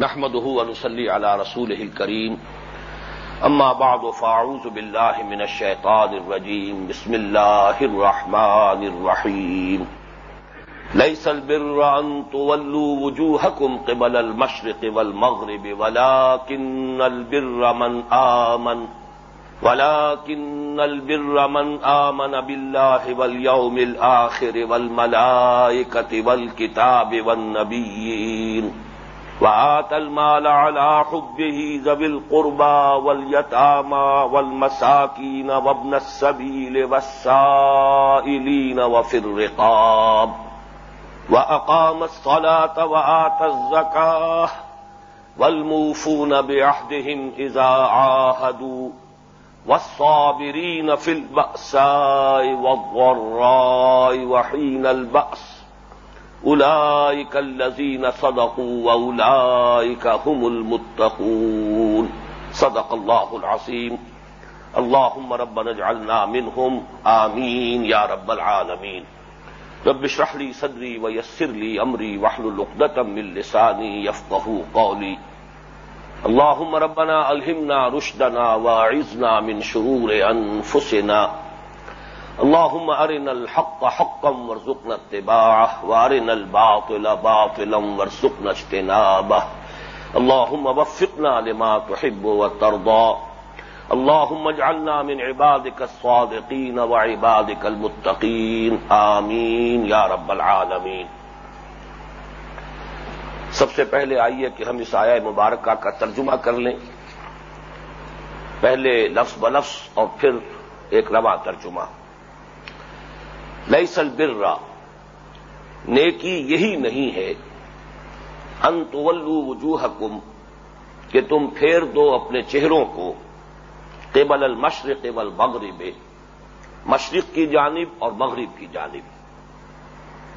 نحمده ونصلي على رسوله الكريم. أما بعد فاعوذ بالله من الشيطان الرجيم. بسم الله الرحمن الرحيم. ليس البر أن تولوا وجوهكم قبل المشرق والمغرب، ولكن البر من آمن. ولكن البر من آمن بالله واليوم الآخر والملائكة والكتاب والنبيين. وآت المال على حبه ذوي القربى واليتامى والمساكين وابن السبيل والسائلين وفي الرقاب وأقام الصلاة وآت الزكاة والموفون بعهدهم إذا عاهدوا والصابرين في البأساء والضراء وحين البأس اولئك الذين صدقوا واولئك هم المتقون. صدق الله العظيم. اللهم ربنا اجعلنا منهم. آمين يا رب العالمين. رب اشرح لي صدري ويسر لي امري واحلل عقدة من لساني يفقهوا قولي. اللهم ربنا الهمنا رشدنا واعذنا من شرور انفسنا اللهم ارنا الحق حقا وارزقنا اتباعه وارنا الباطل باطلا وارزقنا اجتنابه اللهم وفقنا لما تحب وترضى اللهم اجعلنا من عبادك الصادقين وعبادك المتقين آمين يا رب العالمين سب سے پہلے آئیے کہ ہم اس آیا مبارکہ کا ترجمہ کر لیں پہلے لفظ بلفظ اور پھر ایک رواں ترجمہ لئی البر نیکی یہی نہیں ہے۔ انتولو وجوہکم، کہ تم پھیر دو اپنے چہروں کو قبل المشرق والمغرب، مشرق کی جانب اور مغرب کی جانب۔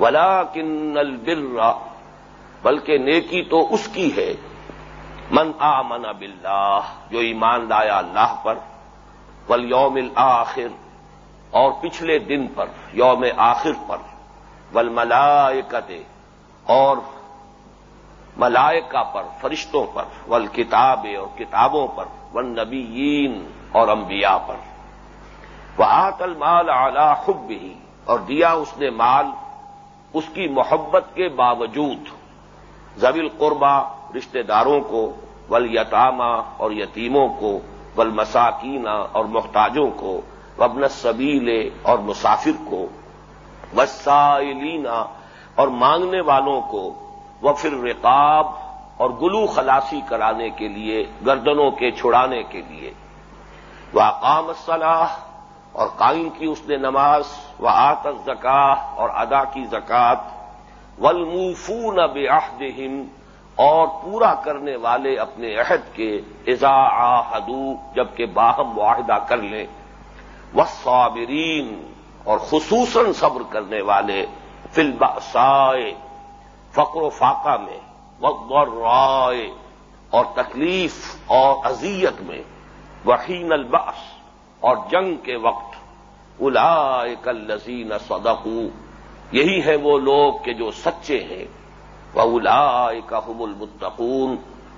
ولا کن البر بلکہ نیکی تو اس کی ہے۔ من آمن باللہ، جو ایمان لایا اللہ پر، والیوم الاخر اور پچھلے دن پر، یوم آخر پر ول اور ملائکہ پر، فرشتوں پر ول اور کتابوں پر ون نبیین اور انبیاء پر۔ وہ آت المال اعلی خب بھی اور دیا اس نے مال اس کی محبت کے باوجود زویل قربا رشتہ داروں کو ول یتامہ اور یتیموں کو ول مساکینہ اور محتاجوں کو وبن سبیلے اور مسافر کو وسائلینا اور مانگنے والوں کو وہ پھر رقاب اور گلو خلاصی کرانے کے لیے، گردنوں کے چھڑانے کے لیے۔ وہ اقام صلاح اور قائم کی اس نے نماز و آت زکاہ اور ادا کی زکات ولمفون بے اور پورا کرنے والے اپنے عہد کے ازا آدو جبکہ باہم معاہدہ کر لیں۔ صابرین اور خصوصاً صبر کرنے والے فلباسائے فقر و فاقہ میں وقت اور رائے اور تکلیف اور اذیت میں، وحین الباس اور جنگ کے وقت الا الزین صدقو، یہی ہے وہ لوگ کہ جو سچے ہیں وہ الا حم المتقون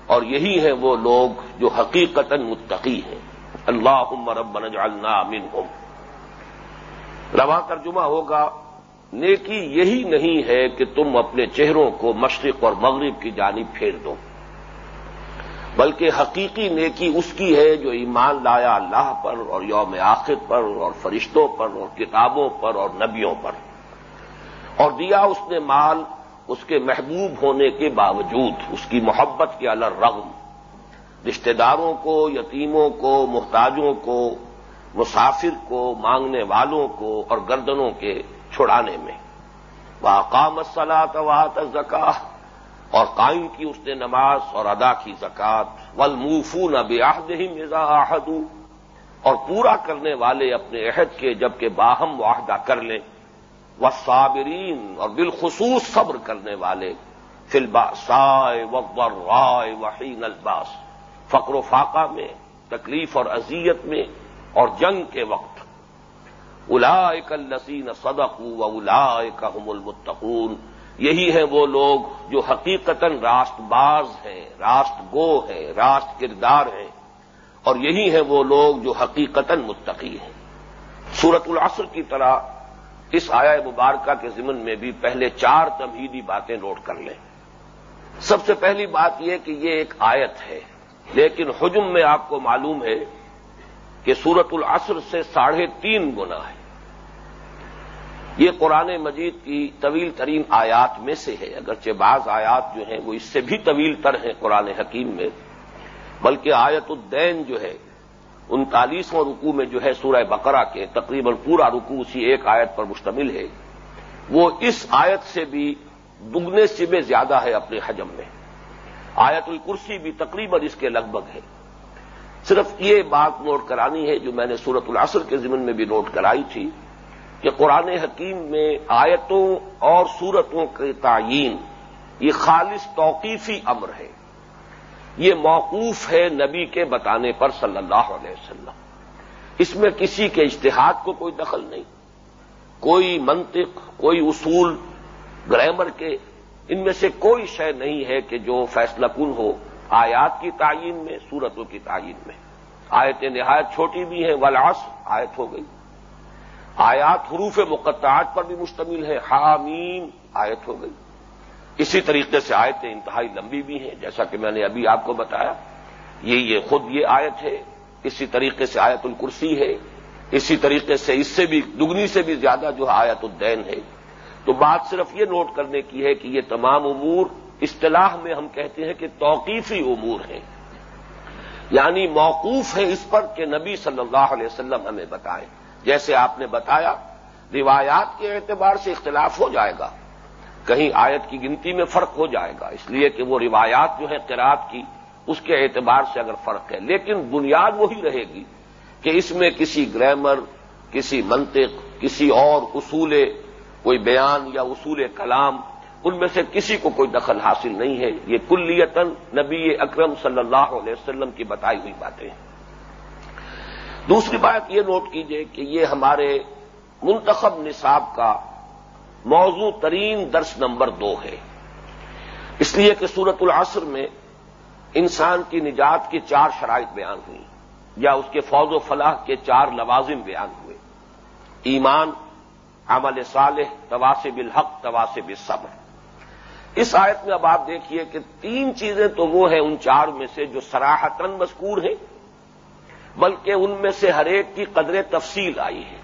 اور یہی ہے وہ لوگ جو حقیقت متقی ہیں۔ اللہ رب اجعلنا منہم۔ رواں ترجمہ ہوگا، نیکی یہی نہیں ہے کہ تم اپنے چہروں کو مشرق اور مغرب کی جانب پھیر دو، بلکہ حقیقی نیکی اس کی ہے جو ایمان لایا اللہ پر اور یوم آخر پر اور فرشتوں پر اور کتابوں پر اور نبیوں پر۔ اور دیا اس نے مال اس کے محبوب ہونے کے باوجود، اس کی محبت کے الر رغم رشتہ داروں کو، یتیموں کو، محتاجوں کو، مسافر کو، مانگنے والوں کو اور گردنوں کے چھڑانے میں۔ واقام صلاح وات زکا اور قائم کی اس نے نماز اور ادا کی زکات ولموفو نہ مزا آہدو اور پورا کرنے والے اپنے عہد کے جبکہ باہم معاہدہ کر لیں۔ وہ صابرین اور بالخصوص صبر کرنے والے۔ فلبا سائے وقبر رائے وحین الباس فقر و فاقہ میں، تکلیف اور اذیت میں اور جنگ کے وقت۔ الا السین صدق و الا ہم المتقون۔ یہی ہیں وہ لوگ جو حقیقت راست باز ہیں راست گو ہیں، راست کردار ہیں۔ اور یہی ہیں وہ لوگ جو حقیقت متقی ہیں۔ سورت العصر کی طرح اس آیا مبارکہ کے ضمن میں بھی پہلے چار تمہیدی باتیں نوٹ کر لیں۔ سب سے پہلی بات یہ کہ یہ ایک آیت ہے۔ لیکن حجم میں آپ کو معلوم ہے کہ سورت العصر سے ساڑھے تین گنا ہے۔ یہ قرآن مجید کی طویل ترین آیات میں سے ہے۔ اگرچہ بعض آیات جو ہیں وہ اس سے بھی طویل تر ہیں قرآن حکیم میں، بلکہ آیت الدین جو ہے، انتالیسواں رکو میں جو ہے سورہ بقرہ کے تقریباً پورا رکو اسی ایک آیت پر مشتمل ہے۔ وہ اس آیت سے بھی دگنے سبے زیادہ ہے اپنے حجم میں۔ آیت الکرسی بھی تقریباً اس کے لگ بھگ ہے۔ صرف یہ بات نوٹ کرانی ہے جو میں نے سورت العصر کے ضمن میں بھی نوٹ کرائی تھی کہ قرآن حکیم میں آیتوں اور صورتوں کے تعین، یہ خالص توقیفی امر ہے۔ یہ موقوف ہے نبی کے بتانے پر صلی اللہ علیہ وسلم۔ اس میں کسی کے اشتہاد کو کوئی دخل نہیں۔ کوئی منطق، کوئی اصول، گرامر کے ان میں سے کوئی شے نہیں ہے کہ جو فیصلہ کن ہو آیات کی تعین میں صورتوں کی تعین میں۔ آیتیں نہایت چھوٹی بھی ہیں ولاس آیت ہو گئی۔ آیات حروف مقطعات پر بھی مشتمل ہے حامیم آیت ہو گئی۔ اسی طریقے سے آیتیں انتہائی لمبی بھی ہیں۔ جیسا کہ میں نے ابھی آپ کو بتایا، یہ یہ خود یہ آیت ہے۔ اسی طریقے سے آیت الکرسی ہے۔ اسی طریقے سے اس سے بھی، دگنی سے بھی زیادہ جو آیت الدین ہے۔ تو بات صرف یہ نوٹ کرنے کی ہے کہ یہ تمام امور اصطلاح میں ہم کہتے ہیں کہ توقیفی امور ہیں۔ یعنی موقوف ہے اس پر کہ نبی صلی اللہ علیہ وسلم ہمیں بتائیں۔ جیسے آپ نے بتایا، روایات کے اعتبار سے اختلاف ہو جائے گا۔ کہیں آیت کی گنتی میں فرق ہو جائے گا، اس لیے کہ وہ روایات جو ہے قرآد کی، اس کے اعتبار سے اگر فرق ہے۔ لیکن بنیاد وہی رہے گی کہ اس میں کسی گرامر، کسی منطق، کسی اور اصول کوئی بیان یا اصول کلام، ان میں سے کسی کو کوئی دخل حاصل نہیں ہے۔ یہ کلیتن نبی اکرم صلی اللہ علیہ وسلم کی بتائی ہوئی باتیں ہیں۔ دوسری بات یہ نوٹ کیجیے کہ یہ ہمارے منتخب نصاب کا موضوع ترین درس نمبر دو ہے۔ اس لیے کہ سورت العصر میں انسان کی نجات کی چار شرائط بیان ہوئی، یا اس کے فوج و فلاح کے چار لوازم بیان ہوئے۔ ایمان عمل صالح تواسب الحق تواسب الصبر۔ اس آیت میں اب آپ دیکھیے کہ تین چیزیں تو وہ ہیں ان چار میں سے جو سراہتن مذکور ہیں، بلکہ ان میں سے ہر ایک کی قدر تفصیل آئی ہے۔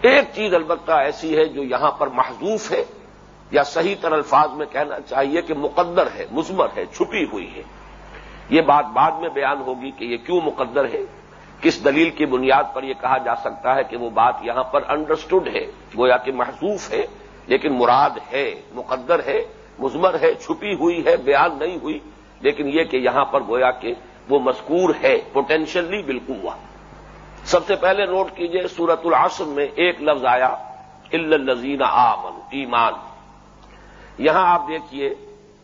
ایک چیز البتہ ایسی ہے جو یہاں پر محضوف ہے، یا صحیح تر الفاظ میں کہنا چاہیے کہ مقدر ہے مزمر ہے، چھپی ہوئی ہے۔ یہ بات بعد میں بیان ہوگی کہ یہ کیوں مقدر ہے۔ کس دلیل کی بنیاد پر یہ کہا جا سکتا ہے کہ وہ بات یہاں پر انڈرسٹوڈ ہے، گویا کہ محضوف ہے، لیکن مراد ہے، مقدر ہے مزمر ہے، چھپی ہوئی ہے، بیان نہیں ہوئی، لیکن یہ کہ یہاں پر گویا کہ وہ مذکور ہے پوٹینشلی بالکل ہوا سب سے پہلے نوٹ کیجیے سورت العصر میں ایک لفظ آیا الزین آمن ایمان۔ یہاں آپ دیکھیے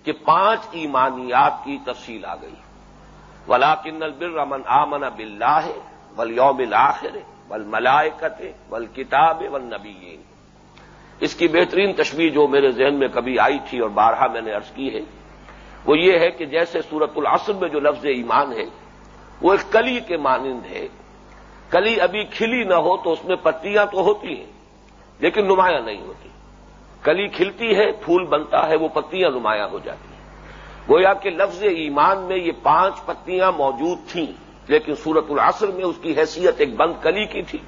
کہ پانچ ایمانیات کی تفصیل آ گئی۔ ولاکن البر امن آمن بلّہ ول یوم الآخر ول ملائکت ول کتاب ول نبی اس کی بہترین تشبیح جو میرے ذہن میں کبھی آئی تھی اور بارہا میں نے ارض کی ہے، وہ یہ ہے کہ جیسے سورت العصر میں جو لفظ ایمان ہے، وہ ایک کلی کے مانند ہے۔ کلی ابھی کھلی نہ ہو تو اس میں پتیاں تو ہوتی ہیں، لیکن نمایاں نہیں ہوتی۔ کلی کھلتی ہے، پھول بنتا ہے، وہ پتیاں نمایاں ہو جاتی ہیں۔ گویا کہ لفظ ایمان میں یہ پانچ پتیاں موجود تھیں، لیکن سورت العصر میں اس کی حیثیت ایک بند کلی کی تھی،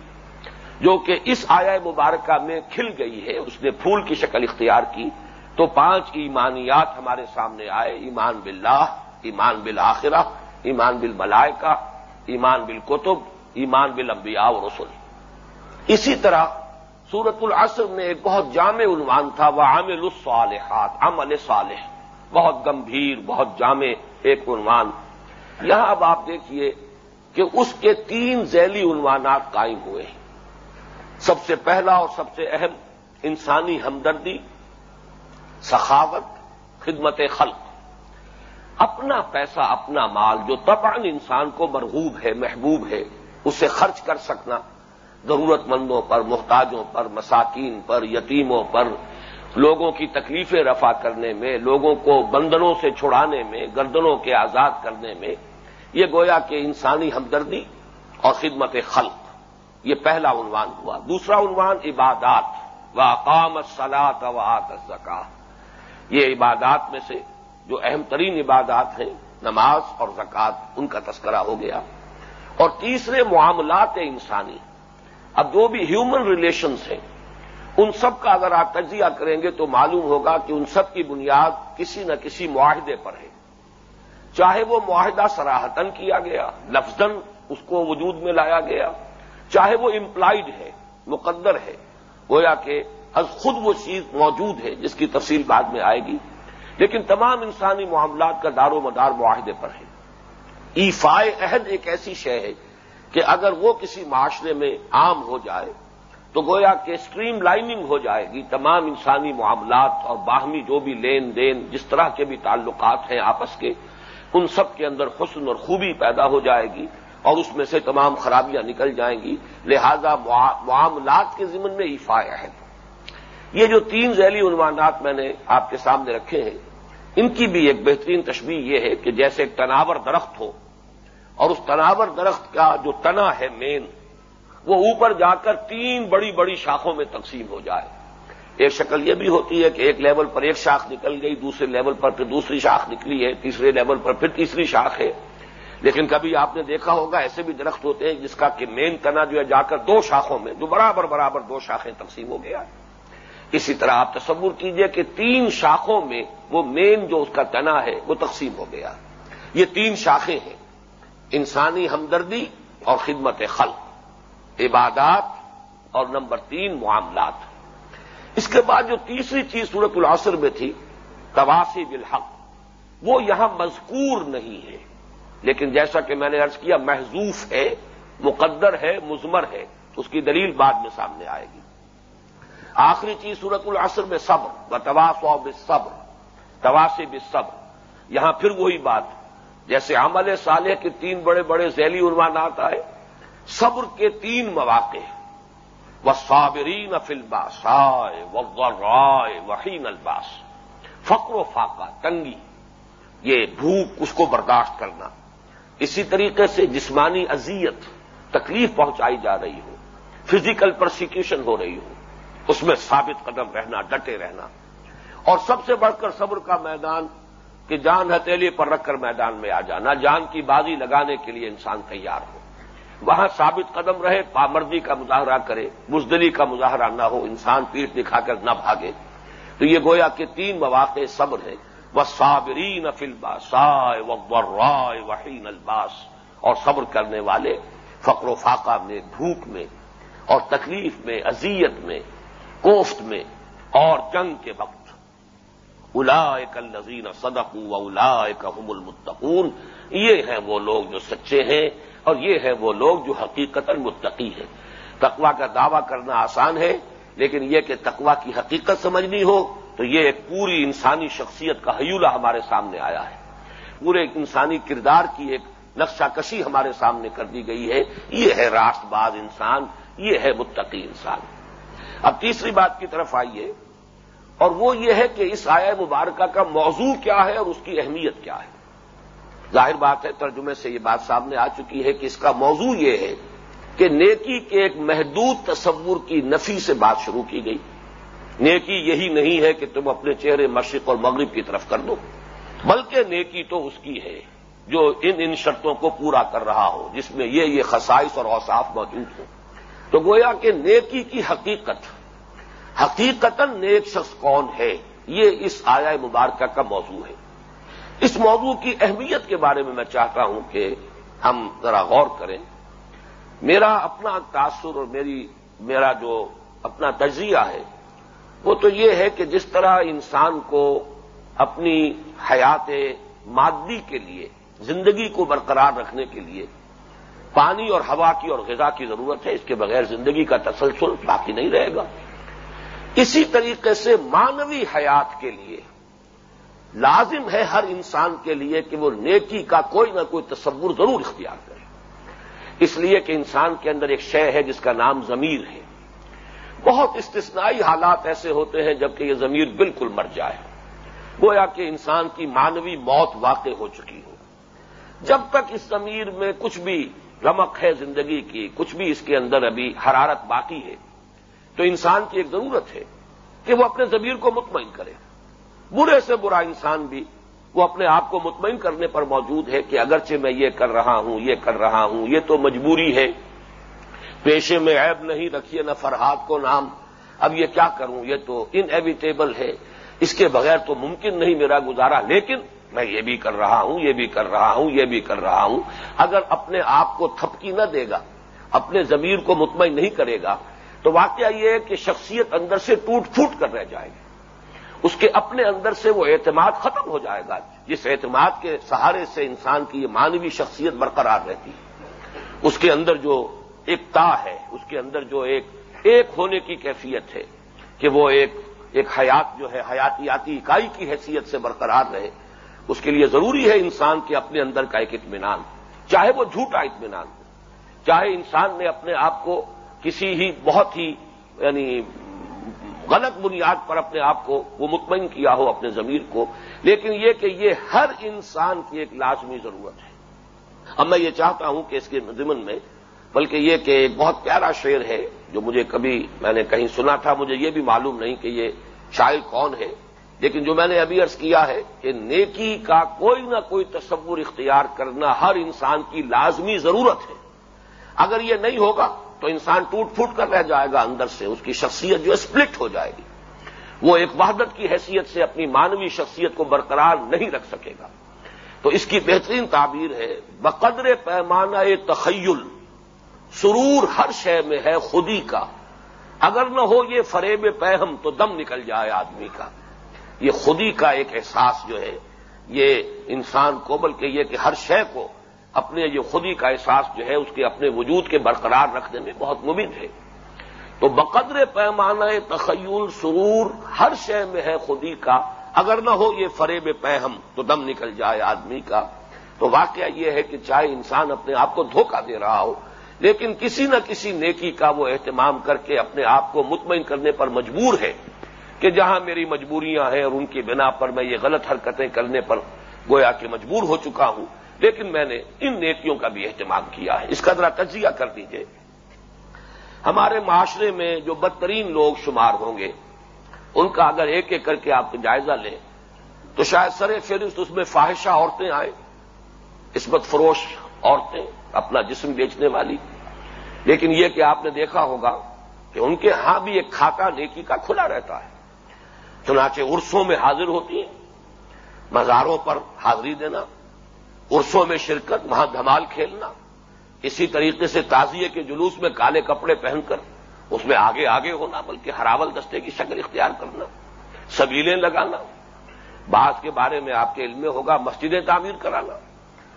جو کہ اس آیا مبارکہ میں کھل گئی ہے، اس نے پھول کی شکل اختیار کی، تو پانچ ایمانیات ہمارے سامنے آئے، ایمان باللہ، ایمان بالآخرہ، ایمان بالملائکہ، ایمان بالکتب، ایمان بالانبیاء و رسول اسی طرح سورت العصر میں ایک بہت جامع عنوان تھا وہ عامل الصالحات، عمل صالح۔ بہت گمبھیر، بہت جامع ایک عنوان۔ یہاں اب آپ دیکھیے کہ اس کے تین ذیلی عنوانات قائم ہوئے ہیں۔ سب سے پہلا اور سب سے اہم، انسانی ہمدردی، سخاوت، خدمت خلق۔ اپنا پیسہ، اپنا مال جو تبان انسان کو مرغوب ہے، محبوب ہے، اسے خرچ کر سکنا۔ ضرورت مندوں پر، محتاجوں پر، مساکین پر، یتیموں پر لوگوں کی تکلیفیں رفع کرنے میں، لوگوں کو بندنوں سے چھڑانے میں، گردنوں کے آزاد کرنے میں، یہ گویا کہ انسانی ہمدردی اور خدمت خلق، یہ پہلا عنوان ہوا۔ دوسرا عنوان، عبادات۔ و اقام سلاد و زکا یہ عبادات میں سے جو اہم ترین عبادات ہیں، نماز اور زکوٰۃ، ان کا تذکرہ ہو گیا۔ اور تیسرے معاملات انسانی، اب جو بھی ہیومن ریلیشنز ہیں ان سب کا اگر آپ تجزیہ کریں گے تو معلوم ہوگا کہ ان سب کی بنیاد کسی نہ کسی معاہدے پر ہے۔ چاہے وہ معاہدہ سراہتن کیا گیا لفظن اس کو وجود میں لایا گیا، چاہے وہ امپلائڈ ہے، مقدر ہے، گویا کہ از خود وہ چیز موجود ہے جس کی تفصیل بعد میں آئے گی، لیکن تمام انسانی معاملات کا دار و مدار معاہدے پر ہے۔ ایفائے عہد ایک ایسی شے ہے کہ اگر وہ کسی معاشرے میں عام ہو جائے تو گویا کہ اسٹریم لائننگ ہو جائے گی تمام انسانی معاملات اور باہمی جو بھی لین دین جس طرح کے بھی تعلقات ہیں آپس کے، ان سب کے اندر حسن اور خوبی پیدا ہو جائے گی اور اس میں سے تمام خرابیاں نکل جائیں گی۔ لہذا معاملات کے ضمن میں ایفا ہے۔ یہ جو تین ذیلی عنوانات میں نے آپ کے سامنے رکھے ہیں، ان کی بھی ایک بہترین تشبیح یہ ہے کہ جیسے ایک تناور درخت ہو اور اس تناور درخت کا جو تنا ہے مین وہ اوپر جا کر تین بڑی بڑی شاخوں میں تقسیم ہو جائے۔ ایک شکل یہ بھی ہوتی ہے کہ ایک لیول پر ایک شاخ نکل گئی، دوسرے لیول پر پھر دوسری شاخ نکلی ہے، تیسرے لیول پر پھر تیسری شاخ ہے۔ لیکن کبھی آپ نے دیکھا ہوگا ایسے بھی درخت ہوتے ہیں جس کا کہ مین تنا جو ہے جا کر دو شاخوں میں، جو برابر برابر دو شاخیں تقسیم ہو گیا۔ اسی طرح آپ تصور کیجیے کہ تین شاخوں میں وہ مین جو اس کا تنا ہے وہ تقسیم ہو گیا۔ یہ تین شاخیں ہیں، انسانی ہمدردی اور خدمت خلق۔ عبادات اور نمبر تین معاملات اس کے بعد جو تیسری چیز صورت العصر میں تھی تواسی بالحق، وہ یہاں مذکور نہیں ہے۔ لیکن جیسا کہ میں نے ارض کیا محضوف ہے، مقدر ہے مزمر ہے اس کی دلیل بعد میں سامنے آئے گی۔ آخری چیز صورت العصر میں صبر و تواس و صبر تواسی بصبر یہاں پھر وہی بات، جیسے عمل صالح کے تین بڑے بڑے ذیلی عنوانات آئے صبر کے تین مواقع و صابرین فلباس آئے و رائے وحین الباس فقر و فاقہ تنگی۔ یہ بھوک، اس کو برداشت کرنا۔ اسی طریقے سے جسمانی اذیت، تکلیف پہنچائی جا رہی ہو۔ فزیکل پرسیکیوشن ہو رہی ہو۔ اس میں ثابت قدم رہنا، ڈٹے رہنا۔ اور سب سے بڑھ کر صبر کا میدان، کہ جان ہتھیلی پر رکھ کر میدان میں آ جانا۔ جان کی بازی لگانے کے لیے انسان تیار ہو۔ وہاں ثابت قدم رہے پامردی کا مظاہرہ کرے، بزدلی کا مظاہرہ نہ ہو، انسان پیٹ دکھا کر نہ بھاگے۔ تو یہ گویا کہ تین مواقع صبر ہیں۔ وہ صابرین سائے رائے وحین الباس اور صبر کرنے والے فقر و فاقہ میں، بھوک میں، اور تکلیف میں، اذیت میں، کوفت میں، اور جنگ کے وقت۔ الا الزین صدق و الا هم المتقون۔ یہ ہیں وہ لوگ جو سچے ہیں۔ اور یہ ہے وہ لوگ جو حقیقت متقی ہیں۔ تقوا کا دعویٰ کرنا آسان ہے، لیکن یہ کہ تقوا کی حقیقت سمجھنی ہو، تو یہ ایک پوری انسانی شخصیت کا حیولہ ہمارے سامنے آیا ہے۔ پورے انسانی کردار کی ایک نقشہ کشی ہمارے سامنے کر دی گئی ہے۔ یہ ہے راست باز انسان، یہ ہے متقی انسان۔ اب تیسری بات کی طرف آئیے، اور وہ یہ ہے کہ اس آیا مبارکہ کا موضوع کیا ہے اور اس کی اہمیت کیا ہے۔ ظاہر بات ہے، ترجمے سے یہ بات سامنے آ چکی ہے کہ اس کا موضوع یہ ہے کہ نیکی کے ایک محدود تصور کی نفی سے بات شروع کی گئی۔ نیکی یہی نہیں ہے کہ تم اپنے چہرے مشرق اور مغرب کی طرف کر دو، بلکہ نیکی تو اس کی ہے جو ان ان شرطوں کو پورا کر رہا ہو، جس میں یہ یہ خصائص اور اوصاف موجود ہوں۔ تو گویا کہ نیکی کی حقیقت حقیقت نیک شخص کون ہے؟ یہ اس آیا مبارکہ کا موضوع ہے۔ اس موضوع کی اہمیت کے بارے میں میں چاہتا ہوں کہ ہم ذرا غور کریں۔ میرا اپنا تاثر اور میری، میرا جو اپنا تجزیہ ہے، وہ تو یہ ہے کہ جس طرح انسان کو اپنی حیات مادی کے لیے، زندگی کو برقرار رکھنے کے لیے پانی اور ہوا کی اور غذا کی ضرورت ہے، اس کے بغیر زندگی کا تسلسل باقی نہیں رہے گا۔ اسی طریقے سے مانوی حیات کے لیے لازم ہے ہر انسان کے لیے کہ وہ نیکی کا کوئی نہ کوئی تصور ضرور اختیار کرے۔ اس لیے کہ انسان کے اندر ایک شے ہے جس کا نام ضمیر ہے۔ بہت استثنائی حالات ایسے ہوتے ہیں جبکہ یہ ضمیر بالکل مر جائے۔ گویا کہ انسان کی مانوی موت واقع ہو چکی ہو۔ جب تک اس ضمیر میں کچھ بھی رمق ہے زندگی کی، کچھ بھی اس کے اندر ابھی حرارت باقی ہے، تو انسان کی ایک ضرورت ہے کہ وہ اپنے ضمیر کو مطمئن کرے۔ برے سے برا انسان بھی وہ اپنے آپ کو مطمئن کرنے پر موجود ہے کہ اگرچہ میں یہ کر رہا ہوں، یہ کر رہا ہوں، یہ تو مجبوری ہے۔ پیشے میں عیب نہیں رکھیے نہ فرحات کو نام۔ اب یہ کیا کروں؟ یہ تو ان ایویٹیبل ہے۔ اس کے بغیر تو ممکن نہیں میرا گزارا، لیکن میں یہ بھی کر رہا ہوں، یہ بھی کر رہا ہوں، یہ بھی کر رہا ہوں۔ اگر اپنے آپ کو تھپکی نہ دے گا، اپنے ضمیر کو مطمئن نہیں کرے گا، تو واقعہ یہ ہے کہ شخصیت اندر سے ٹوٹ پھوٹ کر رہ جائے گی۔ اس کے اپنے اندر سے وہ اعتماد ختم ہو جائے گا، جس اعتماد کے سہارے سے انسان کی یہ مانوی شخصیت برقرار رہتی ہے۔ اس کے اندر جو ایک تا ہے، اس کے اندر جو ایک ایک ہونے کی کیفیت ہے کہ وہ ایک ایک حیات جو ہے، حیاتیاتی اکائی کی حیثیت سے برقرار رہے۔ اس کے لیے ضروری ہے انسان کے اپنے اندر کا ایک اطمینان، چاہے وہ جھوٹا اطمینان ہو۔ چاہے انسان نے اپنے آپ کو کسی ہی بہت ہی یعنی غلط بنیاد پر اپنے آپ کو وہ مطمئن کیا ہو اپنے ضمیر کو، لیکن یہ کہ یہ ہر انسان کی ایک لازمی ضرورت ہے۔ اب میں یہ چاہتا ہوں کہ اس کے ضمن میں، بلکہ یہ کہ ایک بہت پیارا شعر ہے جو مجھے کبھی میں نے کہیں سنا تھا، مجھے یہ بھی معلوم نہیں کہ یہ شاعر کون ہے، لیکن جو میں نے ابھی عرض کیا ہے کہ نیکی کا کوئی نہ کوئی تصور اختیار کرنا ہر انسان کی لازمی ضرورت ہے۔ اگر یہ نہیں ہوگا تو انسان ٹوٹ پھوٹ کر رہ جائے گا اندر سے، اس کی شخصیت جو ہے سپلٹ ہو جائے گی۔ وہ ایک وحدت کی حیثیت سے اپنی مانوی شخصیت کو برقرار نہیں رکھ سکے گا۔ تو اس کی بہترین تعبیر ہے، بقدر پیمانہ تخیل، سرور ہر شے میں ہے خودی کا۔ اگر نہ ہو یہ فریب پہم تو دم نکل جائے آدمی کا۔ یہ خودی کا ایک احساس جو ہے، یہ انسان کو، بلکہ یہ کہ ہر شے کو اپنے یہ خودی کا احساس جو ہے اس کے اپنے وجود کے برقرار رکھنے میں بہت مبد ہے۔ تو بقدر پیمانہ تخیل سرور ہر شے میں ہے خودی کا۔ اگر نہ ہو یہ فریب پہم تو دم نکل جائے آدمی کا۔ تو واقعہ یہ ہے کہ چاہے انسان اپنے آپ کو دھوکہ دے رہا ہو، لیکن کسی نہ کسی نیکی کا وہ اہتمام کر کے اپنے آپ کو مطمئن کرنے پر مجبور ہے کہ جہاں میری مجبوریاں ہیں اور ان کی بنا پر میں یہ غلط حرکتیں کرنے پر گویا کہ مجبور ہو چکا ہوں۔ لیکن میں نے ان نیکیوں کا بھی اہتمام کیا ہے۔ اس کا ذرا تجزیہ کر دیجیے ہمارے معاشرے میں جو بدترین لوگ شمار ہوں گے، ان کا اگر ایک ایک کر کے آپ کو جائزہ لیں، تو شاید سر فہرست اس میں فاحشہ عورتیں آئیں۔ عصمت فروش عورتیں، اپنا جسم بیچنے والی۔ لیکن یہ کہ آپ نے دیکھا ہوگا کہ ان کے ہاں بھی ایک کھاتا نیکی کا کھلا رہتا ہے۔ چنانچہ عرسوں میں حاضر ہوتی ہیں مزاروں پر حاضری دینا۔ عرسوں میں شرکت، وہاں دھمال کھیلنا۔ اسی طریقے سے تازیے کے جلوس میں کالے کپڑے پہن کر، اس میں آگے آگے ہونا، بلکہ ہراول دستے کی شکل اختیار کرنا، سبیلیں لگانا۔ بعض کے بارے میں آپ کے علم میں ہوگا، مسجدیں تعمیر کرانا۔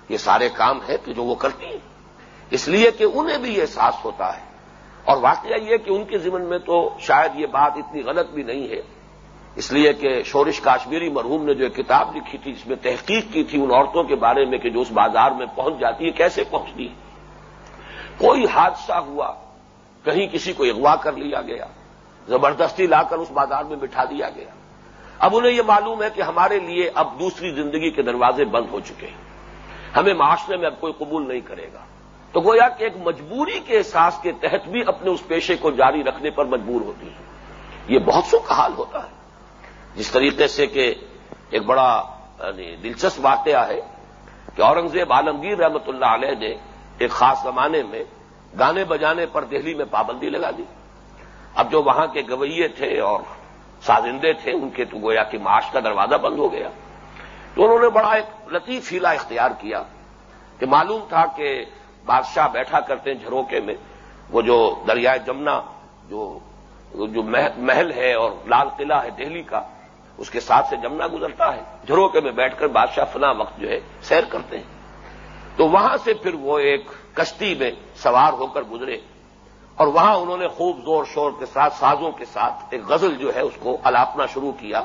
یہ سارے کام ہیں کہ جو وہ کرتی ہیں۔ اس لیے کہ انہیں بھی یہ احساس ہوتا ہے۔ اور واقعہ یہ کہ ان کے ذمن میں تو شاید یہ بات اتنی غلط بھی نہیں ہے۔ اس لیے کہ شورش کاشمیری مرحوم نے جو ایک کتاب لکھی تھی جس میں تحقیق کی تھی ان عورتوں کے بارے میں کہ جو اس بازار میں پہنچ جاتی ہے، کیسے پہنچتی ہے۔ کوئی حادثہ ہوا، کہیں کسی کو اغوا کر لیا گیا، زبردستی لا کر اس بازار میں بٹھا دیا گیا۔ اب انہیں یہ معلوم ہے کہ ہمارے لیے اب دوسری زندگی کے دروازے بند ہو چکے ہیں۔ ہمیں معاشرے میں اب کوئی قبول نہیں کرے گا۔ تو گویا کہ ایک مجبوری کے احساس کے تحت بھی اپنے اس پیشے کو جاری رکھنے پر مجبور ہوتی ہے۔ یہ بہت سو کا حال ہوتا ہے۔ جس طریقے سے کہ ایک بڑا یعنی دلچسپ واقعہ ہے کہ اورنگزیب عالمگیر رحمت اللہ علیہ نے ایک خاص زمانے میں گانے بجانے پر دہلی میں پابندی لگا دی۔ اب جو وہاں کے گویے تھے اور سازندے تھے، ان کے تو گویا کہ معاش کا دروازہ بند ہو گیا۔ تو انہوں نے بڑا ایک لطیف ہیلا اختیار کیا کہ معلوم تھا کہ بادشاہ بیٹھا کرتے ہیں جھروکے میں، وہ جو دریائے جمنا، جو جو محل ہے اور لال قلعہ ہے دہلی کا اس کے ساتھ سے جمنا گزرتا ہے، جھروکے میں بیٹھ کر بادشاہ فنا وقت جو ہے سیر کرتے ہیں۔ تو وہاں سے پھر وہ ایک کشتی میں سوار ہو کر گزرے۔ اور وہاں انہوں نے خوب زور شور کے ساتھ، سازوں کے ساتھ ایک غزل جو ہے اس کو الاپنا شروع کیا۔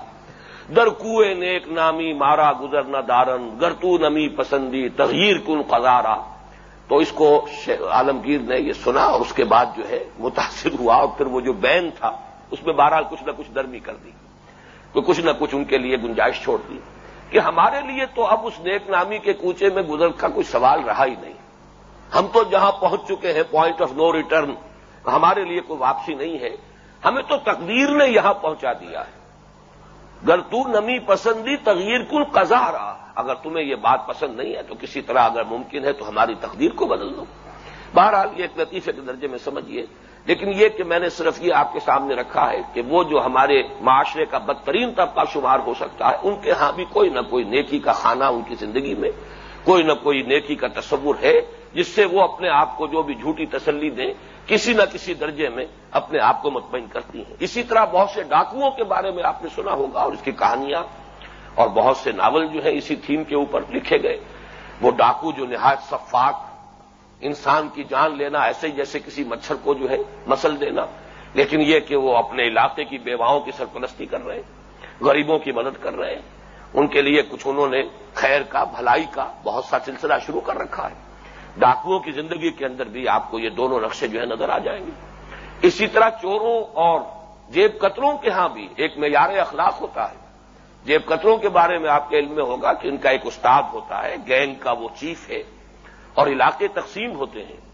در کوئے نیک نامی مارا گزر نہ دارن گرتو نمی پسندی تغیر کن قزارا تو اس کو عالمگیر نے یہ سنا اور اس کے بعد جو ہے متاثر ہوا اور پھر وہ جو بین تھا، اس میں بہرحال کچھ نہ کچھ درمی کر دی۔ تو کچھ نہ کچھ ان کے لیے گنجائش چھوڑ دی۔ کہ ہمارے لیے تو اب اس نیک نامی کے کوچے میں گزر کا کوئی سوال رہا ہی نہیں۔ ہم تو جہاں پہنچ چکے ہیں پوائنٹ آف نو ریٹرن ہمارے لیے کوئی واپسی نہیں ہے۔ ہمیں تو تقدیر نے یہاں پہنچا دیا ہے۔ گر تو نمی پسندی تغیر کل قزا رہا، اگر تمہیں یہ بات پسند نہیں ہے تو کسی طرح اگر ممکن ہے تو ہماری تقدیر کو بدل دو۔ بہرحال یہ ایک لطیفے کے درجے میں سمجھیے لیکن یہ کہ میں نے صرف یہ آپ کے سامنے رکھا ہے کہ وہ جو ہمارے معاشرے کا بدترین طبقہ شمار ہو سکتا ہے، ان کے ہاں بھی کوئی نہ کوئی نیکی کا خانہ ان کی زندگی میں، کوئی نہ کوئی نیکی کا تصور ہے، جس سے وہ اپنے آپ کو جو بھی جھوٹی تسلی دیں، کسی نہ کسی درجے میں اپنے آپ کو مطمئن کرتی ہیں۔ اسی طرح بہت سے ڈاکوؤں کے بارے میں آپ نے سنا ہوگا اور اس کی کہانیاں اور بہت سے ناول جو ہیں اسی تھیم کے اوپر لکھے گئے۔ وہ ڈاکو جو نہایت صفاق انسان کی جان لینا ایسے ہی جیسے کسی مچھر کو جو ہے مسل دینا، لیکن یہ کہ وہ اپنے علاقے کی بیواؤں کی سرپرستی کر رہے ہیں غریبوں کی مدد کر رہے ہیں ان کے لیے کچھ انہوں نے خیر کا، بھلائی کا بہت سا سلسلہ شروع کر رکھا ہے۔ ڈاکوؤں کی زندگی کے اندر بھی آپ کو یہ دونوں نقشے جو ہے نظر آ جائیں گے۔ اسی طرح چوروں اور جیب کتروں کے ہاں بھی ایک معیار اخلاق ہوتا ہے۔ جیب کتروں کے بارے میں آپ کے علم میں ہوگا کہ ان کا ایک استاد ہوتا ہے، گینگ کا وہ چیف ہے۔ اور علاقے تقسیم ہوتے ہیں۔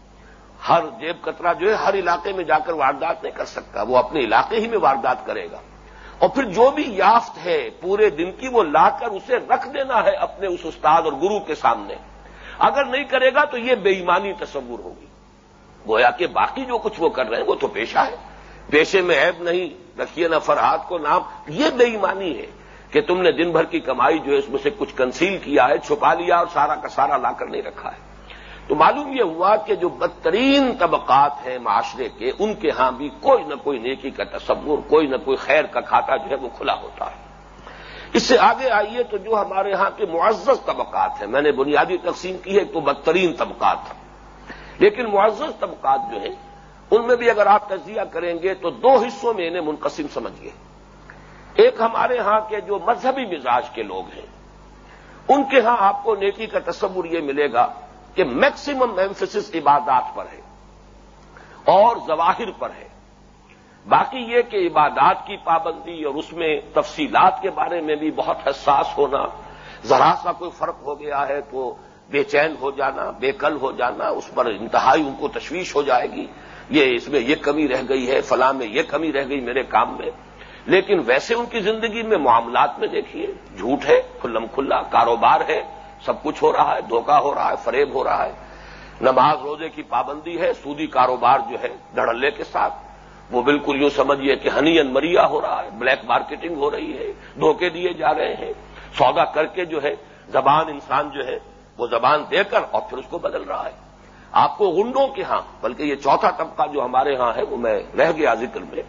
ہر جیب کترا جو ہے، ہر علاقے میں جا کر واردات نہیں کر سکتا۔ وہ اپنے علاقے ہی میں واردات کرے گا۔ اور پھر جو بھی یافت ہے، پورے دن کی وہ لا کر اسے رکھ دینا ہے اپنے اس استاد اور گرو کے سامنے۔ اگر نہیں کرے گا تو یہ بے ایمانی تصور ہوگی۔ گویا کہ باقی جو کچھ وہ کر رہے ہیں، وہ تو پیشہ ہے۔ پیشے میں عیب نہیں۔ رکھیے نہ فرحات کو نام۔ یہ بے ایمانی ہے کہ تم نے دن بھر کی کمائی جو ہے، اس میں سے کچھ کنسیل کیا ہے، چھپا لیا اور سارا کا سارا لا کر نہیں رکھا ہے۔ تو معلوم یہ ہوا کہ جو بدترین طبقات ہیں معاشرے کے، ان کے ہاں بھی کوئی نہ کوئی نیکی کا تصور، کوئی نہ کوئی خیر کا کھاتا جو ہے وہ کھلا ہوتا ہے۔ اس سے آگے آئیے تو جو ہمارے ہاں کے معزز طبقات ہیں، میں نے بنیادی تقسیم کی ہے تو بدترین طبقات لیکن معزز طبقات جو ہیں، ان میں بھی اگر آپ تجزیہ کریں گے تو دو حصوں میں انہیں منقسم سمجھیے۔ ایک ہمارے ہاں کے جو مذہبی مزاج کے لوگ ہیں، ان کے ہاں آپ کو نیکی کا تصور یہ ملے گا کہ میکسیمم ایمفسس عبادات پر ہے اور ظواہر پر ہے۔ باقی یہ کہ عبادات کی پابندی اور اس میں تفصیلات کے بارے میں بھی بہت حساس ہونا، ذرا سا کوئی فرق ہو گیا ہے تو بے چین ہو جانا، بے کل ہو جانا، اس پر انتہائی ان کو تشویش ہو جائے گی، یہ اس میں یہ کمی رہ گئی ہے، فلاں میں یہ کمی رہ گئی میرے کام میں۔ لیکن ویسے ان کی زندگی میں معاملات میں دیکھیے، جھوٹ ہے، کھلم کھلا، کاروبار ہے سب کچھ ہو رہا ہے، دھوکہ ہو رہا ہے، فریب ہو رہا ہے۔ نماز روزے کی پابندی ہے، سودی کاروبار جو ہے، دھڑلے کے ساتھ۔ وہ بالکل یوں سمجھیے کہ ہنی ان مریا ہو رہا ہے، بلیک مارکیٹنگ ہو رہی ہے، دھوکے دیے جا رہے ہیں۔ سودا کر کے جو ہے، زبان انسان جو ہے، وہ زبان دے کر اور پھر اس کو بدل رہا ہے۔ آپ کو گنڈوں کے ہاں بلکہ یہ چوتھا طبقہ جو ہمارے ہاں ہے، وہ میں رہ گیا ذکر میں،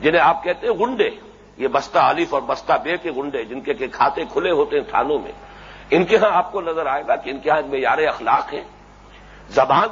جنہیں آپ کہتے ہیں گنڈے یہ بستہ علیف اور بستہ بے کے گنڈے جن کے کھاتے کھلے ہوتے ہیں تھانوں میں۔ ان کے ہاں آپ کو نظر آئے گا کہ ان کے ہاں معیار اخلاق ہیں۔ زبان